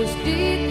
Tengah jalan